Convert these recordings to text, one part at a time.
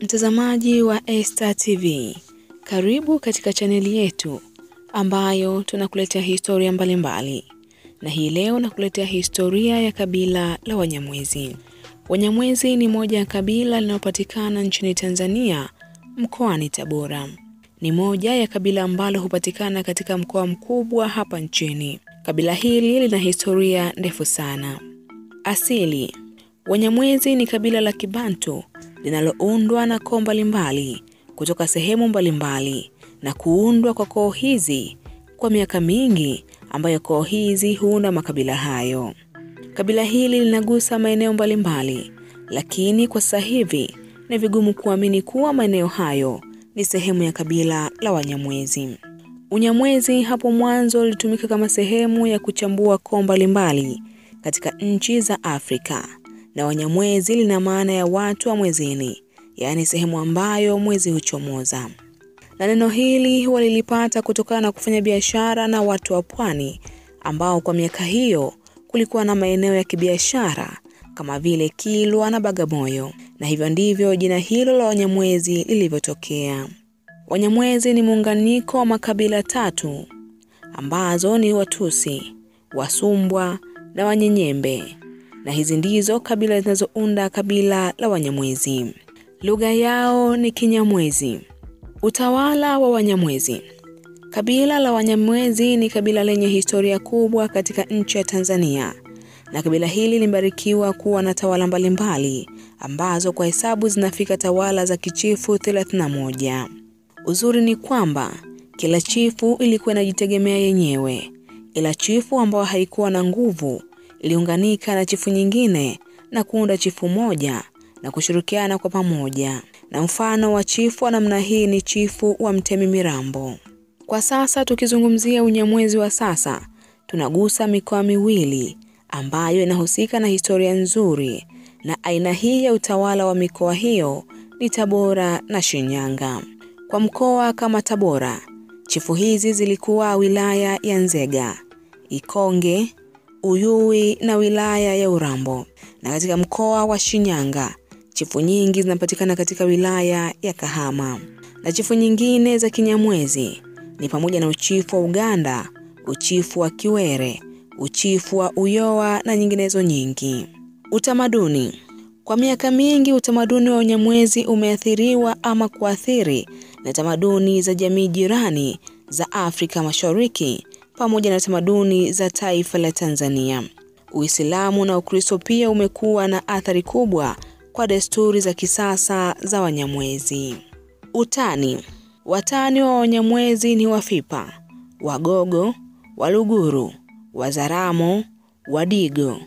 Mtazamaji wa Esta TV, karibu katika chaneli yetu ambayo tunakuletea historia mbalimbali mbali. Na hii leo nakuletea historia ya kabila la Wanyamwezi. Wanyamwezi ni moja ya kabila linalopatikana nchini Tanzania mkoani Tabora. Ni moja ya kabila ambalo hupatikana katika mkoa mkubwa hapa nchini. Kabila hili lina historia ndefu sana. Asili: Wanyamwezi ni kabila la Kibantu linaloundwa na koo mbalimbali kutoka sehemu mbalimbali na kuundwa kwa koo hizi kwa miaka mingi, ambayo koo hizi huunda makabila hayo. Kabila hili linagusa maeneo mbalimbali, lakini kwa sasa hivi ni vigumu kuamini kuwa maeneo hayo ni sehemu ya kabila la Wanyamwezi. Unyamwezi hapo mwanzo ulitumika kama sehemu ya kuchambua koo mbalimbali katika nchi za Afrika, na Wanyamwezi lina maana ya watu wa mwezini, yaani sehemu ambayo mwezi huchomoza. Na neno hili walilipata kutokana na kufanya biashara na watu wa pwani, ambao kwa miaka hiyo kulikuwa na maeneo ya kibiashara kama vile Kilwa na Bagamoyo, na hivyo ndivyo jina hilo la Wanyamwezi lilivyotokea. Wanyamwezi ni muunganiko wa makabila tatu ambazo ni Watusi, Wasumbwa na Wanyenyembe, na hizi ndizo kabila zinazounda kabila la Wanyamwezi. Lugha yao ni Kinyamwezi. Utawala wa Wanyamwezi. Kabila la Wanyamwezi ni kabila lenye historia kubwa katika nchi ya Tanzania, na kabila hili limebarikiwa kuwa na tawala mbalimbali ambazo kwa hesabu zinafika tawala za kichifu 31. Uzuri ni kwamba kila chifu ilikuwa inajitegemea yenyewe, ila chifu ambayo haikuwa na nguvu iliunganika na chifu nyingine na kuunda chifu moja na kushirikiana kwa pamoja. Na mfano wa chifu wa namna hii ni chifu wa Mtemi Mirambo. Kwa sasa tukizungumzia Unyamwezi wa sasa, tunagusa mikoa miwili ambayo inahusika na historia nzuri, na aina hii ya utawala wa mikoa hiyo ni Tabora na Shinyanga. Kwa mkoa kama Tabora, chifu hizi zilikuwa wilaya ya Nzega, Ikonge, Uyui na wilaya ya Urambo. Na katika mkoa wa Shinyanga, chifu nyingi zinapatikana katika wilaya ya Kahama. Na chifu nyingine za Kinyamwezi ni pamoja na uchifu wa Uganda, uchifu wa Kiwere, uchifu wa Uyoa na nyinginezo nyingi. Utamaduni. Kwa miaka mingi utamaduni wa Unyamwezi umeathiriwa ama kuathiri na tamaduni za jamii jirani za Afrika Mashariki pamoja na tamaduni za taifa la Tanzania. Uislamu na Ukristo pia umekuwa na athari kubwa kwa desturi za kisasa za Wanyamwezi. Utani. Watani wa Wanyamwezi ni Wafipa, Wagogo, Waluguru, Wazaramo, Wadigo,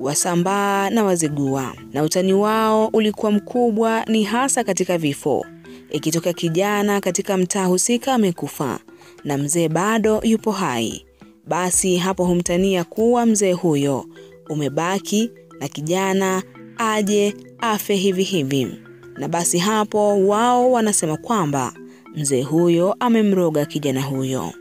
Wasambaa na Wazigua. Na utani wao ulikuwa mkubwa ni hasa katika vifo. Ikitokea kijana katika mtaa husika amekufa na mzee bado yupo hai, basi hapo humtania kuwa mzee huyo umebaki na kijana aje afe hivi hivi, na basi hapo wao wanasema kwamba mzee huyo amemroga kijana huyo.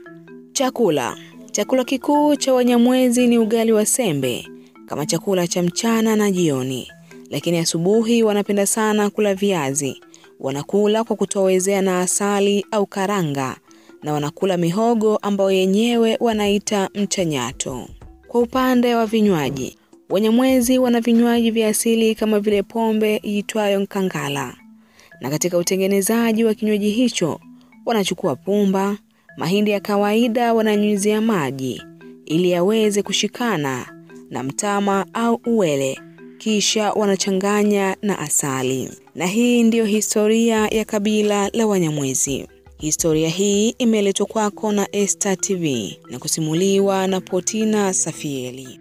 Chakula. Chakula kikuu cha Wanyamwezi ni ugali wa sembe kama chakula cha mchana na jioni, lakini asubuhi wanapenda sana kula viazi. Wanakula kwa kutowezea na asali au karanga, na wanakula mihogo ambao yenyewe wanaita mchanyato. Kwa upande wa vinywaji, Wanyamwezi wana vinywaji vya asili kama vile pombe iitwayo Nkangala, na katika utengenezaji wa kinywaji hicho wanachukua pumba, mahindi ya kawaida wananyunyizia maji ili yaweze kushikana na mtama au uwele, kisha wanachanganya na asali. Na hii ndiyo historia ya kabila la Wanyamwezi. Historia hii imeletwa kwako na Esta TV na kusimuliwa na Potina Safieli.